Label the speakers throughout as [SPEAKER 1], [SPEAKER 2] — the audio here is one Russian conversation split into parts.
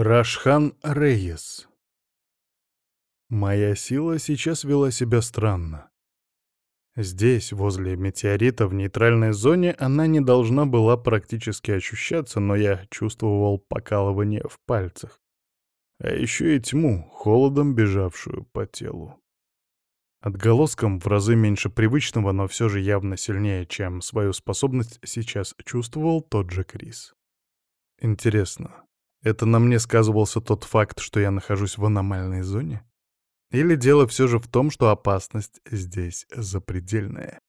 [SPEAKER 1] Рашхан Рейес. Моя сила сейчас вела себя странно. Здесь, возле метеорита, в нейтральной зоне, она не должна была практически ощущаться, но я чувствовал покалывание в пальцах. А еще и тьму, холодом бежавшую по телу. Отголоском в разы меньше привычного, но все же явно сильнее, чем свою способность сейчас чувствовал тот же Крис. Интересно, это на мне сказывался тот факт, что я нахожусь в аномальной зоне? Или дело все же в том, что опасность здесь запредельная?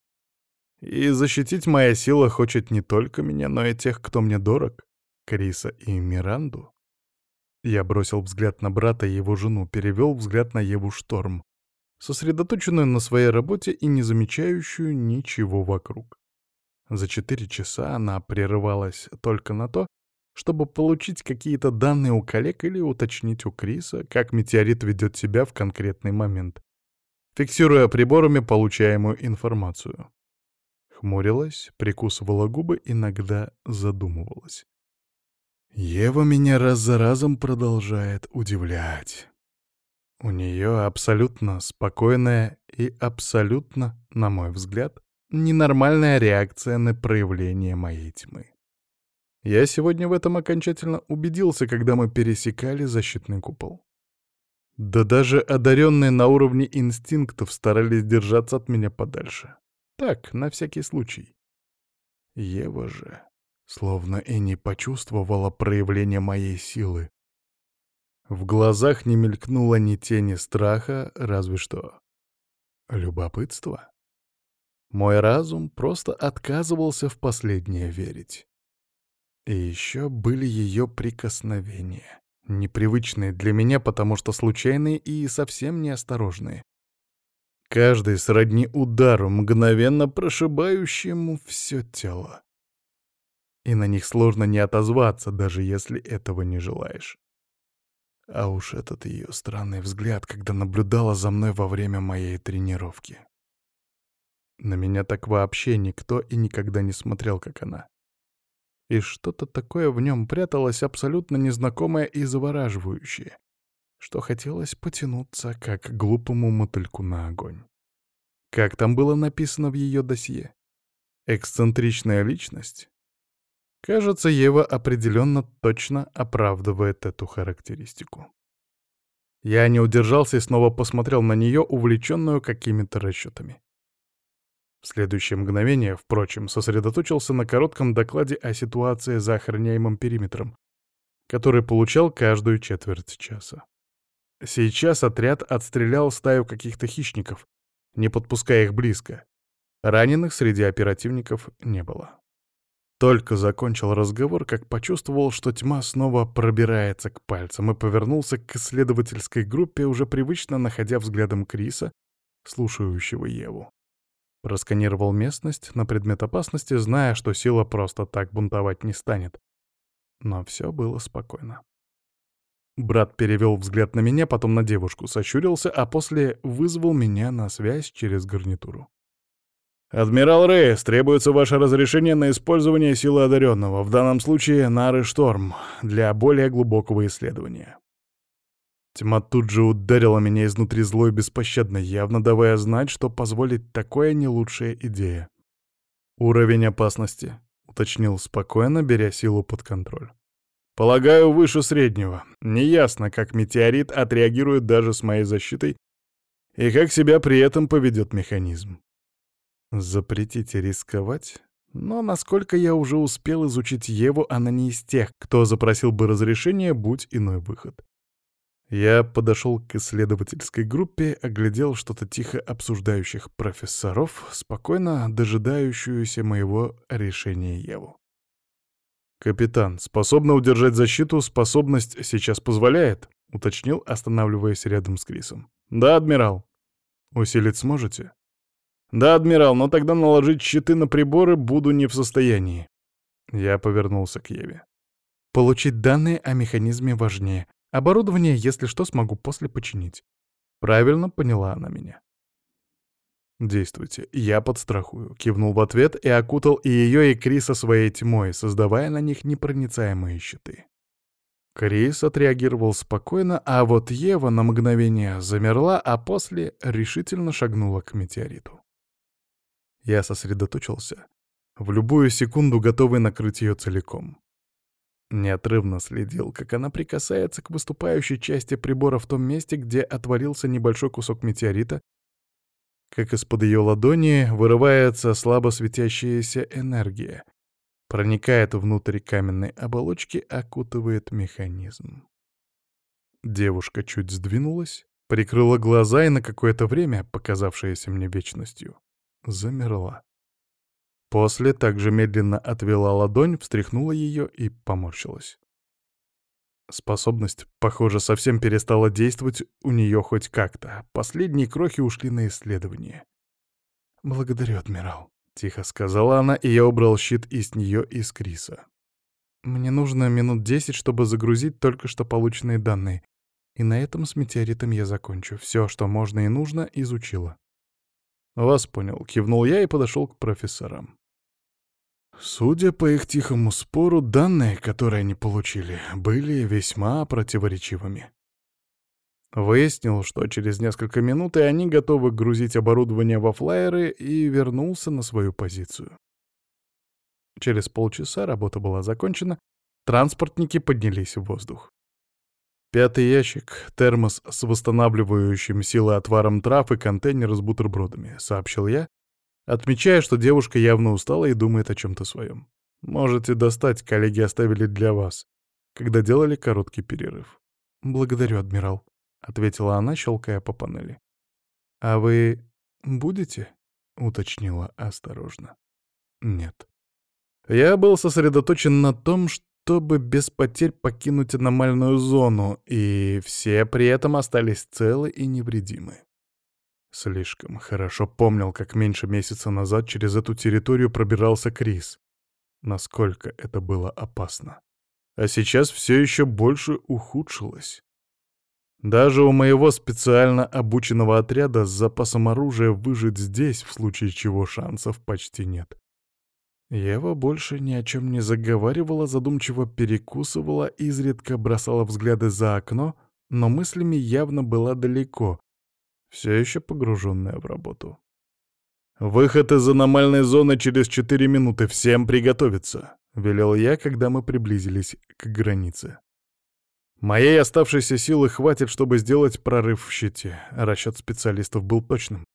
[SPEAKER 1] И защитить моя сила хочет не только меня, но и тех, кто мне дорог, Криса и Миранду. Я бросил взгляд на брата и его жену, перевел взгляд на Еву Шторм, сосредоточенную на своей работе и не замечающую ничего вокруг. За четыре часа она прерывалась только на то, чтобы получить какие-то данные у коллег или уточнить у Криса, как метеорит ведет себя в конкретный момент, фиксируя приборами получаемую информацию. Хмурилась, прикусывала губы, иногда задумывалась. Ева меня раз за разом продолжает удивлять. У нее абсолютно спокойная и абсолютно, на мой взгляд, ненормальная реакция на проявление моей тьмы. Я сегодня в этом окончательно убедился, когда мы пересекали защитный купол. Да даже одаренные на уровне инстинктов старались держаться от меня подальше. Так, на всякий случай. Ева же словно и не почувствовала проявления моей силы. В глазах не мелькнуло ни тени страха, разве что любопытство. Мой разум просто отказывался в последнее верить. И еще были ее прикосновения. Непривычные для меня, потому что случайные и совсем неосторожные. Каждый сродни удару, мгновенно прошибающему все тело. И на них сложно не отозваться, даже если этого не желаешь. А уж этот ее странный взгляд, когда наблюдала за мной во время моей тренировки. На меня так вообще никто и никогда не смотрел, как она и что-то такое в нем пряталось абсолютно незнакомое и завораживающее, что хотелось потянуться, как глупому мотыльку на огонь. Как там было написано в ее досье? Эксцентричная личность? Кажется, Ева определенно точно оправдывает эту характеристику. Я не удержался и снова посмотрел на нее, увлеченную какими-то расчетами. В следующее мгновение, впрочем, сосредоточился на коротком докладе о ситуации за охраняемым периметром, который получал каждую четверть часа. Сейчас отряд отстрелял стаю каких-то хищников, не подпуская их близко. Раненых среди оперативников не было. Только закончил разговор, как почувствовал, что тьма снова пробирается к пальцам и повернулся к исследовательской группе, уже привычно находя взглядом Криса, слушающего Еву. Просканировал местность на предмет опасности, зная, что сила просто так бунтовать не станет. Но все было спокойно. Брат перевел взгляд на меня, потом на девушку, сощурился, а после вызвал меня на связь через гарнитуру. «Адмирал Рейс, требуется ваше разрешение на использование силы одаренного, в данном случае Нары Шторм, для более глубокого исследования». Тьма тут же ударила меня изнутри злой беспощадно, явно давая знать, что позволить такое не лучшая идея. «Уровень опасности», — уточнил спокойно, беря силу под контроль. «Полагаю, выше среднего. Неясно, как метеорит отреагирует даже с моей защитой и как себя при этом поведет механизм. Запретите рисковать? Но насколько я уже успел изучить Еву, она не из тех, кто запросил бы разрешение, будь иной выход. Я подошел к исследовательской группе, оглядел что-то тихо обсуждающих профессоров, спокойно дожидающуюся моего решения Еву. «Капитан, способна удержать защиту, способность сейчас позволяет?» — уточнил, останавливаясь рядом с Крисом. «Да, адмирал». «Усилить сможете?» «Да, адмирал, но тогда наложить щиты на приборы буду не в состоянии». Я повернулся к Еве. «Получить данные о механизме важнее. Оборудование, если что, смогу после починить. Правильно поняла она меня. «Действуйте, я подстрахую», — кивнул в ответ и окутал и ее, и Криса своей тьмой, создавая на них непроницаемые щиты. Крис отреагировал спокойно, а вот Ева на мгновение замерла, а после решительно шагнула к метеориту. Я сосредоточился, в любую секунду готовый накрыть ее целиком. Неотрывно следил, как она прикасается к выступающей части прибора в том месте, где отвалился небольшой кусок метеорита, как из-под ее ладони вырывается слабо светящаяся энергия, проникает внутрь каменной оболочки, окутывает механизм. Девушка чуть сдвинулась, прикрыла глаза и на какое-то время, показавшееся мне вечностью, замерла. После также медленно отвела ладонь, встряхнула ее и поморщилась. Способность, похоже, совсем перестала действовать у нее хоть как-то. Последние крохи ушли на исследование. «Благодарю, адмирал», — тихо сказала она, и я убрал щит и с нее, и с Криса. «Мне нужно минут десять, чтобы загрузить только что полученные данные. И на этом с метеоритом я закончу. Все, что можно и нужно, изучила». «Вас понял», — кивнул я и подошел к профессорам. Судя по их тихому спору, данные, которые они получили, были весьма противоречивыми. Выяснил, что через несколько минут и они готовы грузить оборудование во флайеры и вернулся на свою позицию. Через полчаса работа была закончена, транспортники поднялись в воздух. Пятый ящик, термос с восстанавливающим силы отваром трав и контейнер с бутербродами, сообщил я, отмечая, что девушка явно устала и думает о чем-то своем. Можете достать, коллеги оставили для вас, когда делали короткий перерыв. Благодарю, адмирал, ответила она, щелкая по панели. А вы будете? уточнила осторожно. Нет. Я был сосредоточен на том, чтобы без потерь покинуть аномальную зону, и все при этом остались целы и невредимы. Слишком хорошо помнил, как меньше месяца назад через эту территорию пробирался Крис. Насколько это было опасно. А сейчас все еще больше ухудшилось. Даже у моего специально обученного отряда с запасом оружия выжить здесь, в случае чего шансов почти нет. Ева больше ни о чем не заговаривала, задумчиво перекусывала, изредка бросала взгляды за окно, но мыслями явно была далеко, все еще погруженная в работу. «Выход из аномальной зоны через четыре минуты. Всем приготовиться», — велел я, когда мы приблизились к границе. Моей оставшейся силы хватит, чтобы сделать прорыв в щите. Расчет специалистов был точным.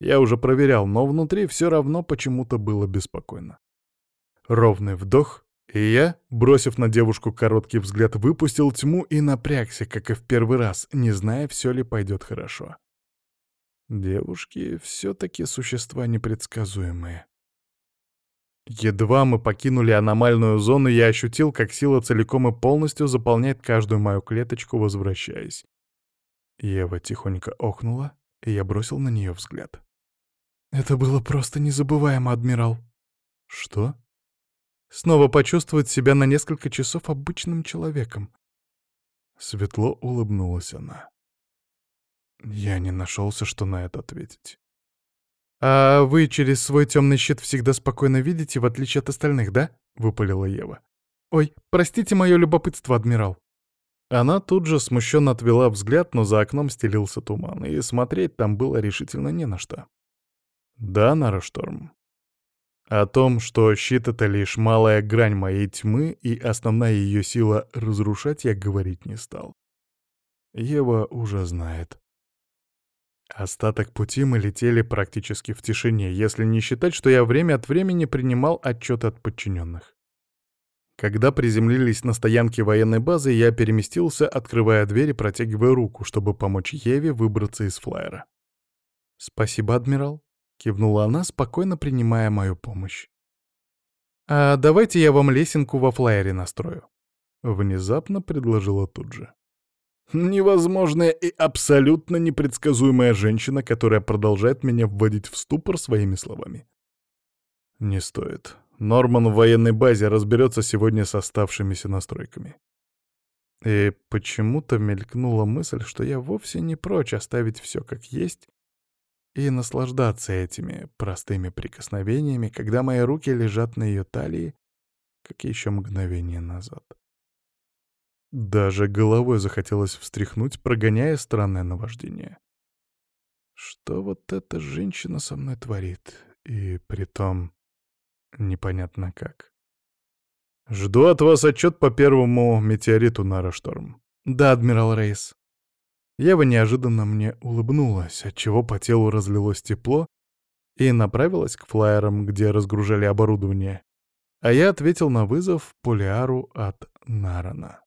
[SPEAKER 1] Я уже проверял, но внутри все равно почему-то было беспокойно. Ровный вдох, и я, бросив на девушку короткий взгляд, выпустил тьму и напрягся, как и в первый раз, не зная, все ли пойдет хорошо. Девушки все-таки существа непредсказуемые. Едва мы покинули аномальную зону, я ощутил, как сила целиком и полностью заполняет каждую мою клеточку, возвращаясь. Ева тихонько охнула, и я бросил на нее взгляд. «Это было просто незабываемо, адмирал». «Что?» «Снова почувствовать себя на несколько часов обычным человеком». Светло улыбнулась она. Я не нашелся, что на это ответить. «А вы через свой темный щит всегда спокойно видите, в отличие от остальных, да?» — выпалила Ева. «Ой, простите мое любопытство, адмирал». Она тут же смущенно отвела взгляд, но за окном стелился туман, и смотреть там было решительно не на что. «Да, Нарашторм. О том, что щит — это лишь малая грань моей тьмы и основная ее сила разрушать, я говорить не стал. Ева уже знает. Остаток пути мы летели практически в тишине, если не считать, что я время от времени принимал отчеты от подчиненных. Когда приземлились на стоянке военной базы, я переместился, открывая дверь и протягивая руку, чтобы помочь Еве выбраться из флайера. «Спасибо, адмирал», — кивнула она, спокойно принимая мою помощь. «А давайте я вам лесенку во флайере настрою», — внезапно предложила тут же. Невозможная и абсолютно непредсказуемая женщина, которая продолжает меня вводить в ступор своими словами. Не стоит. Норман в военной базе разберется сегодня с оставшимися настройками. И почему-то мелькнула мысль, что я вовсе не прочь оставить все как есть и наслаждаться этими простыми прикосновениями, когда мои руки лежат на ее талии, как еще мгновение назад. Даже головой захотелось встряхнуть, прогоняя странное наваждение. Что вот эта женщина со мной творит? И притом непонятно как. Жду от вас отчет по первому метеориту Нара Шторм. Да, адмирал Рейс. Ева неожиданно мне улыбнулась, отчего по телу разлилось тепло, и направилась к флайерам, где разгружали оборудование. А я ответил на вызов Полиару от Нарана.